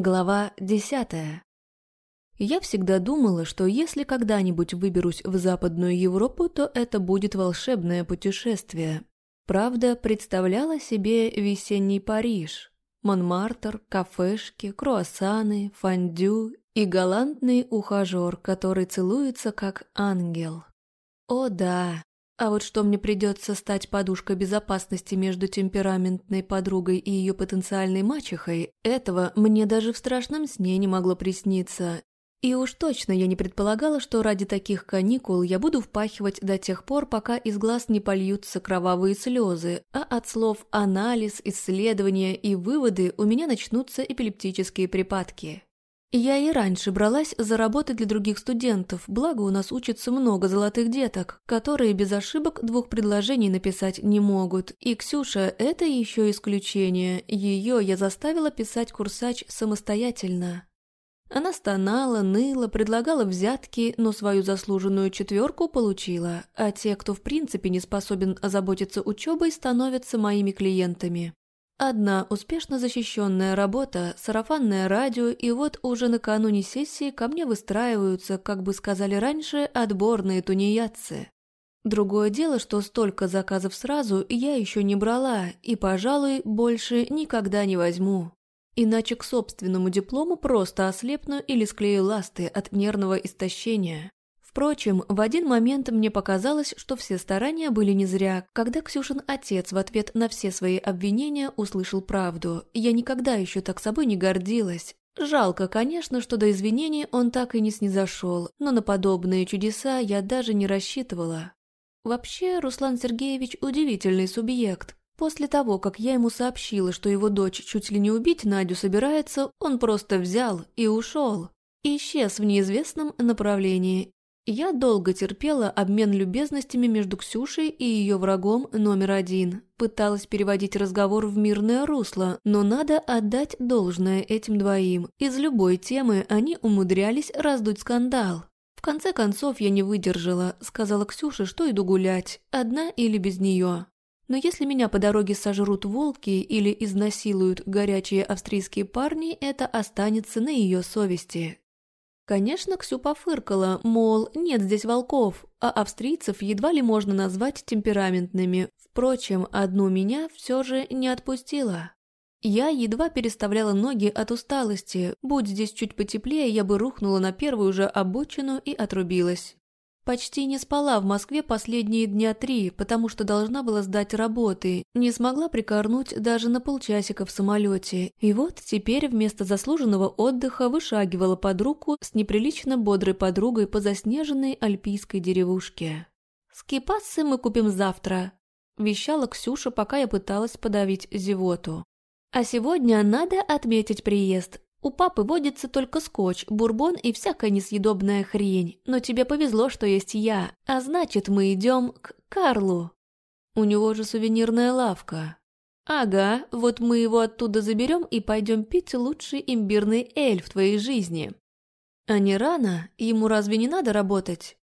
Глава десятая. Я всегда думала, что если когда-нибудь выберусь в Западную Европу, то это будет волшебное путешествие. Правда, представляла себе весенний Париж. Монмартр, кафешки, круассаны, фондю и галантный ухажер, который целуется как ангел. О да, а вот что мне придется стать подушкой безопасности между темпераментной подругой и ее потенциальной мачехой, этого мне даже в страшном сне не могло присниться. И уж точно я не предполагала, что ради таких каникул я буду впахивать до тех пор, пока из глаз не польются кровавые слезы, а от слов «анализ», «исследования» и «выводы» у меня начнутся эпилептические припадки. Я и раньше бралась за работы для других студентов, благо у нас учится много золотых деток, которые без ошибок двух предложений написать не могут. И Ксюша – это еще исключение. Ее я заставила писать курсач самостоятельно. Она стонала, ныла, предлагала взятки, но свою заслуженную четверку получила, а те, кто в принципе не способен озаботиться учебой, становятся моими клиентами. Одна успешно защищенная работа, сарафанное радио, и вот уже накануне сессии ко мне выстраиваются, как бы сказали раньше, отборные тунеядцы. Другое дело, что столько заказов сразу я еще не брала, и, пожалуй, больше никогда не возьму. Иначе к собственному диплому просто ослепну или склею ласты от нервного истощения. Впрочем, в один момент мне показалось, что все старания были не зря, когда Ксюшин отец в ответ на все свои обвинения услышал правду. Я никогда еще так собой не гордилась. Жалко, конечно, что до извинений он так и не снизошел, но на подобные чудеса я даже не рассчитывала. Вообще, Руслан Сергеевич удивительный субъект. После того, как я ему сообщила, что его дочь чуть ли не убить Надю собирается, он просто взял и ушел. Исчез в неизвестном направлении, я долго терпела обмен любезностями между Ксюшей и ее врагом номер один. Пыталась переводить разговор в мирное русло, но надо отдать должное этим двоим. Из любой темы они умудрялись раздуть скандал. В конце концов я не выдержала, сказала Ксюше, что иду гулять, одна или без нее. Но если меня по дороге сожрут волки или изнасилуют горячие австрийские парни, это останется на ее совести. Конечно, Ксю пофыркала, мол, нет здесь волков, а австрийцев едва ли можно назвать темпераментными. Впрочем, одну меня все же не отпустила. Я едва переставляла ноги от усталости. Будь здесь чуть потеплее, я бы рухнула на первую же обочину и отрубилась. Почти не спала в Москве последние дня три, потому что должна была сдать работы, не смогла прикорнуть даже на полчасика в самолете. И вот теперь вместо заслуженного отдыха вышагивала под руку с неприлично бодрой подругой по заснеженной альпийской деревушке. «Скипассы мы купим завтра», – вещала Ксюша, пока я пыталась подавить зевоту. «А сегодня надо отметить приезд. У папы водится только скотч, бурбон и всякая несъедобная хрень, но тебе повезло, что есть я, а значит, мы идем к Карлу. У него же сувенирная лавка. Ага, вот мы его оттуда заберем и пойдем пить лучший имбирный эль в твоей жизни. А не рано? Ему разве не надо работать?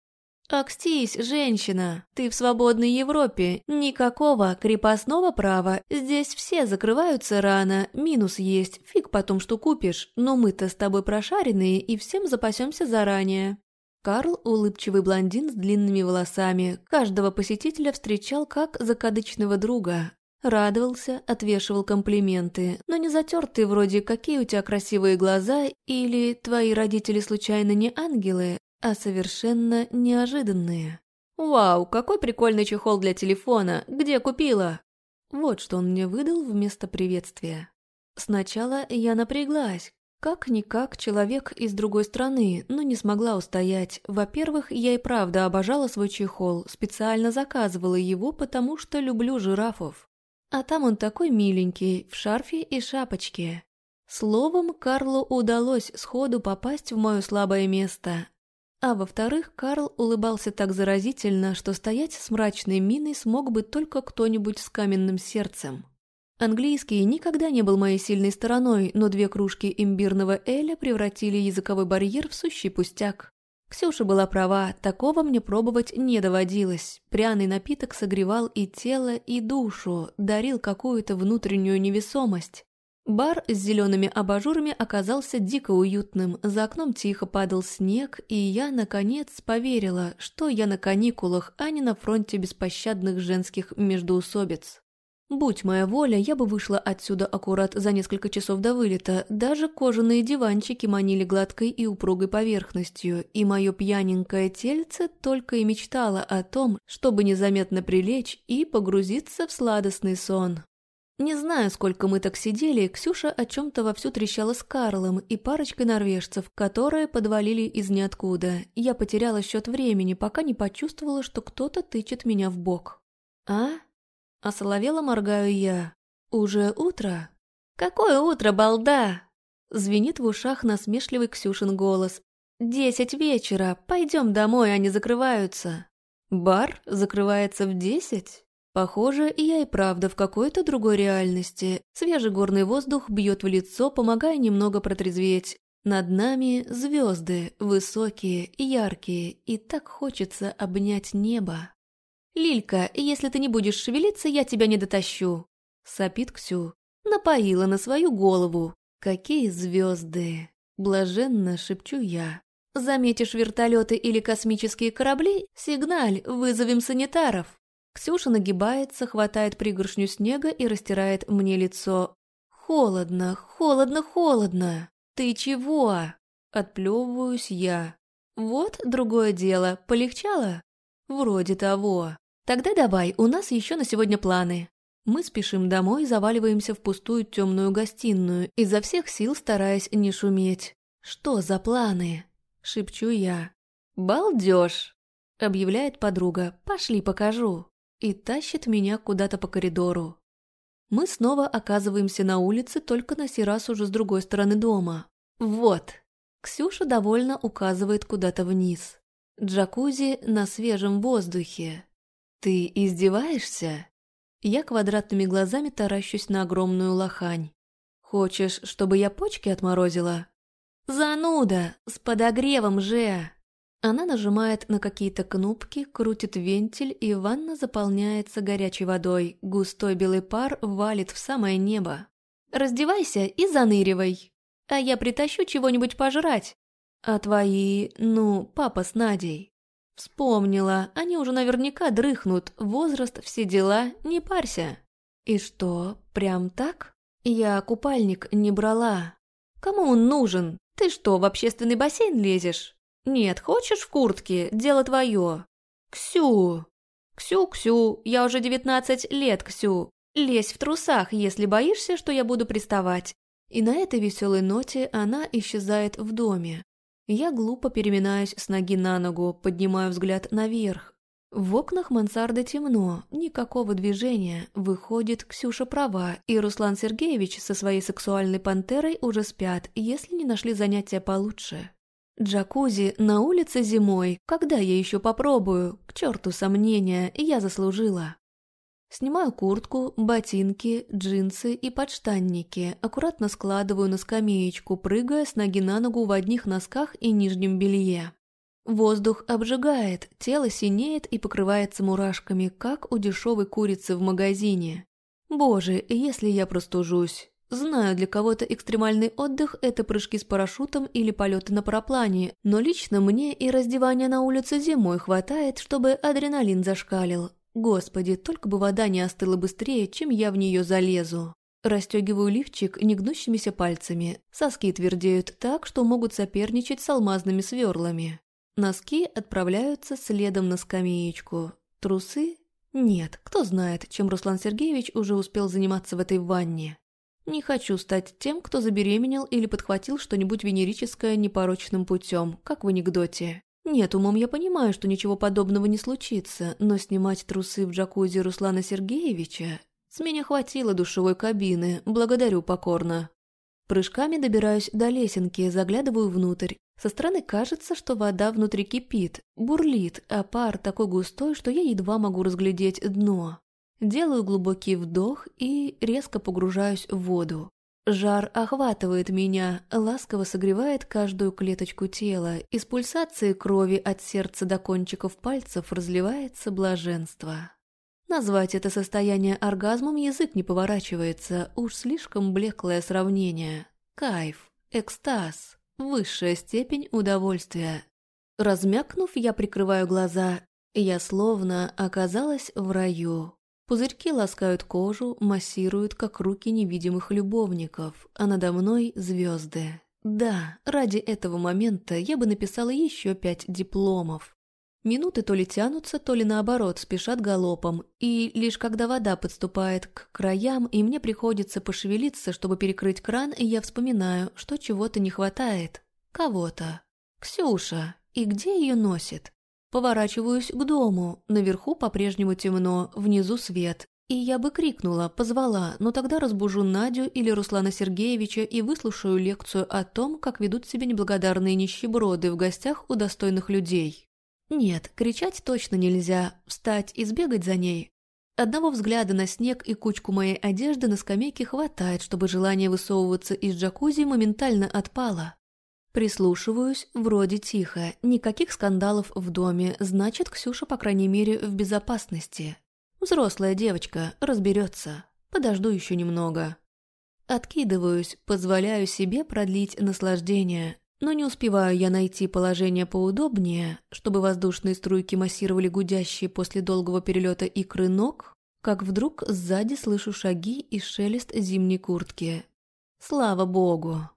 «Акстись, женщина, ты в свободной Европе, никакого крепостного права, здесь все закрываются рано, минус есть, фиг потом что купишь, но мы-то с тобой прошаренные и всем запасемся заранее». Карл, улыбчивый блондин с длинными волосами, каждого посетителя встречал как закадычного друга. Радовался, отвешивал комплименты, но не затертые вроде «какие у тебя красивые глаза» или «твои родители случайно не ангелы», а совершенно неожиданные. «Вау, какой прикольный чехол для телефона! Где купила?» Вот что он мне выдал вместо приветствия. Сначала я напряглась. Как-никак человек из другой страны, но не смогла устоять. Во-первых, я и правда обожала свой чехол, специально заказывала его, потому что люблю жирафов. А там он такой миленький, в шарфе и шапочке. Словом, Карлу удалось сходу попасть в мое слабое место, а во-вторых, Карл улыбался так заразительно, что стоять с мрачной миной смог бы только кто-нибудь с каменным сердцем. Английский никогда не был моей сильной стороной, но две кружки имбирного эля превратили языковой барьер в сущий пустяк. Ксюша была права, такого мне пробовать не доводилось. Пряный напиток согревал и тело, и душу, дарил какую-то внутреннюю невесомость. Бар с зелеными абажурами оказался дико уютным, за окном тихо падал снег, и я, наконец, поверила, что я на каникулах, а не на фронте беспощадных женских междоусобиц. Будь моя воля, я бы вышла отсюда аккурат за несколько часов до вылета, даже кожаные диванчики манили гладкой и упругой поверхностью, и мое пьяненькое тельце только и мечтало о том, чтобы незаметно прилечь и погрузиться в сладостный сон. Не знаю, сколько мы так сидели, Ксюша о чем-то вовсю трещала с Карлом и парочкой норвежцев, которые подвалили из ниоткуда. Я потеряла счет времени, пока не почувствовала, что кто-то тычет меня в бок. «А?» Осоловела моргаю я. «Уже утро?» «Какое утро, балда?» Звенит в ушах насмешливый Ксюшин голос. «Десять вечера, пойдем домой, они закрываются». «Бар закрывается в десять?» Похоже, я и правда в какой-то другой реальности. Свежий горный воздух бьет в лицо, помогая немного протрезветь. Над нами звезды, высокие, яркие, и так хочется обнять небо. «Лилька, если ты не будешь шевелиться, я тебя не дотащу», — сопит Ксю. Напоила на свою голову. «Какие звезды!» — блаженно шепчу я. «Заметишь вертолеты или космические корабли? Сигналь, вызовем санитаров!» Ксюша нагибается, хватает пригоршню снега и растирает мне лицо. «Холодно, холодно, холодно! Ты чего?» Отплевываюсь я. «Вот другое дело. Полегчало?» «Вроде того. Тогда давай, у нас еще на сегодня планы». Мы спешим домой заваливаемся в пустую темную гостиную, изо всех сил стараясь не шуметь. «Что за планы?» – шепчу я. «Балдеж!» – объявляет подруга. «Пошли покажу» и тащит меня куда-то по коридору. Мы снова оказываемся на улице, только на сей раз уже с другой стороны дома. Вот. Ксюша довольно указывает куда-то вниз. Джакузи на свежем воздухе. Ты издеваешься? Я квадратными глазами таращусь на огромную лохань. Хочешь, чтобы я почки отморозила? Зануда! С подогревом же! Она нажимает на какие-то кнопки, крутит вентиль, и ванна заполняется горячей водой. Густой белый пар валит в самое небо. «Раздевайся и заныривай, а я притащу чего-нибудь пожрать. А твои, ну, папа с Надей». Вспомнила, они уже наверняка дрыхнут, возраст, все дела, не парься. И что, прям так? Я купальник не брала. Кому он нужен? Ты что, в общественный бассейн лезешь? «Нет, хочешь в куртке? Дело твое». «Ксю!» «Ксю, Ксю, я уже девятнадцать лет, Ксю. Лезь в трусах, если боишься, что я буду приставать». И на этой веселой ноте она исчезает в доме. Я глупо переминаюсь с ноги на ногу, поднимаю взгляд наверх. В окнах мансарды темно, никакого движения. Выходит, Ксюша права, и Руслан Сергеевич со своей сексуальной пантерой уже спят, если не нашли занятия получше. Джакузи на улице зимой, когда я еще попробую? К черту сомнения, я заслужила. Снимаю куртку, ботинки, джинсы и подштанники, аккуратно складываю на скамеечку, прыгая с ноги на ногу в одних носках и нижнем белье. Воздух обжигает, тело синеет и покрывается мурашками, как у дешевой курицы в магазине. Боже, если я простужусь. Знаю, для кого-то экстремальный отдых – это прыжки с парашютом или полеты на параплане, но лично мне и раздевания на улице зимой хватает, чтобы адреналин зашкалил. Господи, только бы вода не остыла быстрее, чем я в нее залезу. Растегиваю лифчик негнущимися пальцами. Соски твердеют так, что могут соперничать с алмазными сверлами. Носки отправляются следом на скамеечку. Трусы? Нет, кто знает, чем Руслан Сергеевич уже успел заниматься в этой ванне. Не хочу стать тем, кто забеременел или подхватил что-нибудь венерическое непорочным путем, как в анекдоте. Нет, умом я понимаю, что ничего подобного не случится, но снимать трусы в джакузи Руслана Сергеевича... С меня хватило душевой кабины, благодарю покорно. Прыжками добираюсь до лесенки, заглядываю внутрь. Со стороны кажется, что вода внутри кипит, бурлит, а пар такой густой, что я едва могу разглядеть дно. Делаю глубокий вдох и резко погружаюсь в воду. Жар охватывает меня, ласково согревает каждую клеточку тела, из пульсации крови от сердца до кончиков пальцев разливается блаженство. Назвать это состояние оргазмом язык не поворачивается, уж слишком блеклое сравнение. Кайф, экстаз, высшая степень удовольствия. Размякнув, я прикрываю глаза. Я словно оказалась в раю. Пузырьки ласкают кожу, массируют, как руки невидимых любовников, а надо мной звезды. Да, ради этого момента я бы написала еще пять дипломов. Минуты то ли тянутся, то ли наоборот спешат галопом, и лишь когда вода подступает к краям, и мне приходится пошевелиться, чтобы перекрыть кран, я вспоминаю, что чего-то не хватает. Кого-то. Ксюша. И где ее носит? Поворачиваюсь к дому. Наверху по-прежнему темно, внизу свет. И я бы крикнула, позвала, но тогда разбужу Надю или Руслана Сергеевича и выслушаю лекцию о том, как ведут себя неблагодарные нищеброды в гостях у достойных людей. Нет, кричать точно нельзя, встать и сбегать за ней. Одного взгляда на снег и кучку моей одежды на скамейке хватает, чтобы желание высовываться из джакузи моментально отпало. Прислушиваюсь, вроде тихо, никаких скандалов в доме, значит, Ксюша, по крайней мере, в безопасности. Взрослая девочка, разберется. Подожду еще немного. Откидываюсь, позволяю себе продлить наслаждение, но не успеваю я найти положение поудобнее, чтобы воздушные струйки массировали гудящие после долгого перелета икры ног, как вдруг сзади слышу шаги и шелест зимней куртки. Слава богу!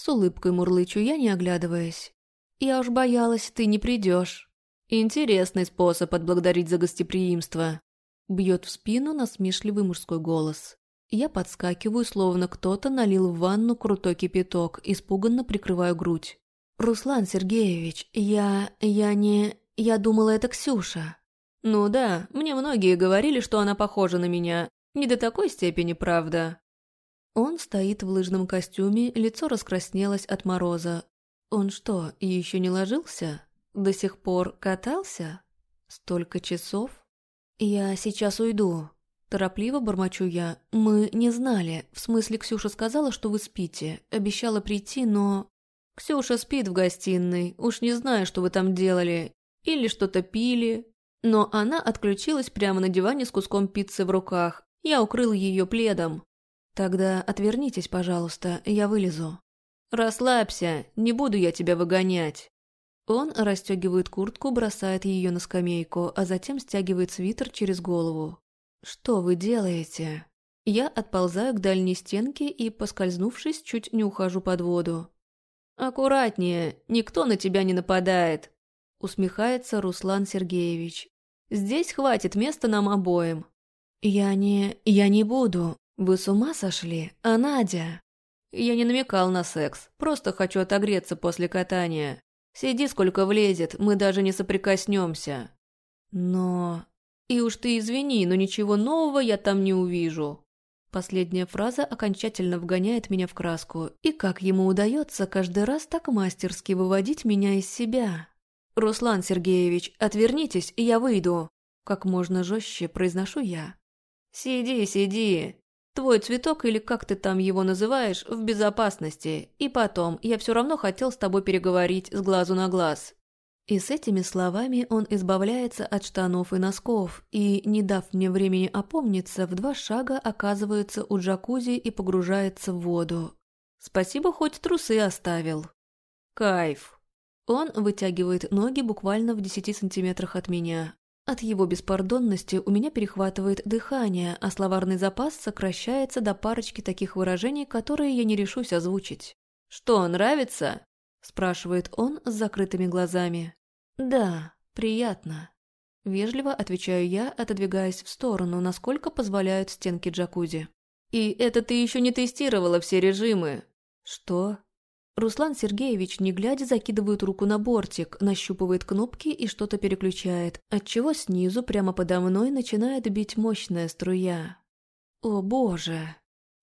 С улыбкой мурлычу я, не оглядываясь. «Я уж боялась, ты не придешь. Интересный способ отблагодарить за гостеприимство». Бьет в спину насмешливый мужской голос. Я подскакиваю, словно кто-то налил в ванну крутой кипяток, испуганно прикрываю грудь. «Руслан Сергеевич, я... я не... я думала, это Ксюша». «Ну да, мне многие говорили, что она похожа на меня. Не до такой степени, правда. Он стоит в лыжном костюме, лицо раскраснелось от мороза. Он что, еще не ложился? До сих пор катался? Столько часов? Я сейчас уйду. Торопливо бормочу я. Мы не знали. В смысле, Ксюша сказала, что вы спите. Обещала прийти, но... Ксюша спит в гостиной. Уж не знаю, что вы там делали. Или что-то пили. Но она отключилась прямо на диване с куском пиццы в руках. Я укрыл ее пледом. «Тогда отвернитесь, пожалуйста, я вылезу». «Расслабься, не буду я тебя выгонять». Он расстегивает куртку, бросает ее на скамейку, а затем стягивает свитер через голову. «Что вы делаете?» Я отползаю к дальней стенке и, поскользнувшись, чуть не ухожу под воду. «Аккуратнее, никто на тебя не нападает», — усмехается Руслан Сергеевич. «Здесь хватит места нам обоим». «Я не... я не буду. «Вы с ума сошли? А Надя?» «Я не намекал на секс, просто хочу отогреться после катания. Сиди сколько влезет, мы даже не соприкоснемся». «Но...» «И уж ты извини, но ничего нового я там не увижу». Последняя фраза окончательно вгоняет меня в краску. И как ему удается каждый раз так мастерски выводить меня из себя? «Руслан Сергеевич, отвернитесь, и я выйду!» Как можно жестче произношу я. «Сиди, сиди, Твой цветок, или как ты там его называешь, в безопасности. И потом, я все равно хотел с тобой переговорить с глазу на глаз». И с этими словами он избавляется от штанов и носков, и, не дав мне времени опомниться, в два шага оказывается у джакузи и погружается в воду. Спасибо, хоть трусы оставил. Кайф. Он вытягивает ноги буквально в десяти сантиметрах от меня, от его беспардонности у меня перехватывает дыхание, а словарный запас сокращается до парочки таких выражений, которые я не решусь озвучить. «Что, нравится?» – спрашивает он с закрытыми глазами. «Да, приятно». Вежливо отвечаю я, отодвигаясь в сторону, насколько позволяют стенки джакузи. «И это ты еще не тестировала все режимы?» «Что?» Руслан Сергеевич, не глядя, закидывает руку на бортик, нащупывает кнопки и что-то переключает, отчего снизу, прямо подо мной, начинает бить мощная струя. «О боже!»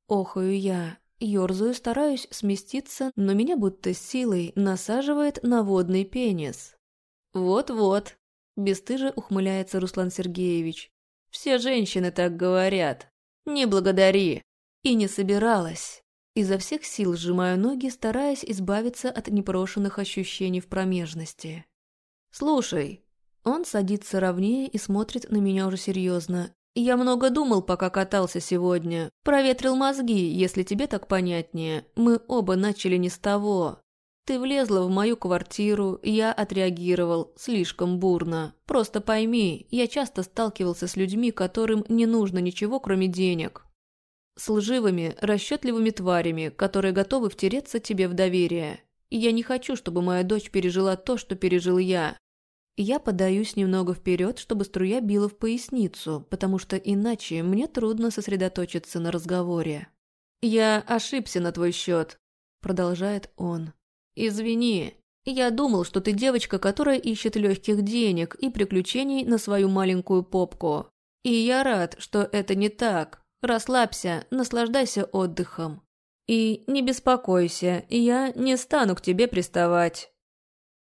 Охаю я, ёрзаю, стараюсь сместиться, но меня будто силой насаживает на водный пенис. «Вот-вот», – бесстыже ухмыляется Руслан Сергеевич. «Все женщины так говорят. Не благодари». И не собиралась. Изо всех сил сжимаю ноги, стараясь избавиться от непрошенных ощущений в промежности. «Слушай». Он садится ровнее и смотрит на меня уже серьезно. Я много думал, пока катался сегодня. Проветрил мозги, если тебе так понятнее. Мы оба начали не с того. Ты влезла в мою квартиру, я отреагировал слишком бурно. Просто пойми, я часто сталкивался с людьми, которым не нужно ничего, кроме денег. С лживыми, расчетливыми тварями, которые готовы втереться тебе в доверие. И я не хочу, чтобы моя дочь пережила то, что пережил я. Я подаюсь немного вперед, чтобы струя била в поясницу, потому что иначе мне трудно сосредоточиться на разговоре. «Я ошибся на твой счет», — продолжает он. «Извини, я думал, что ты девочка, которая ищет легких денег и приключений на свою маленькую попку. И я рад, что это не так. Расслабься, наслаждайся отдыхом. И не беспокойся, я не стану к тебе приставать.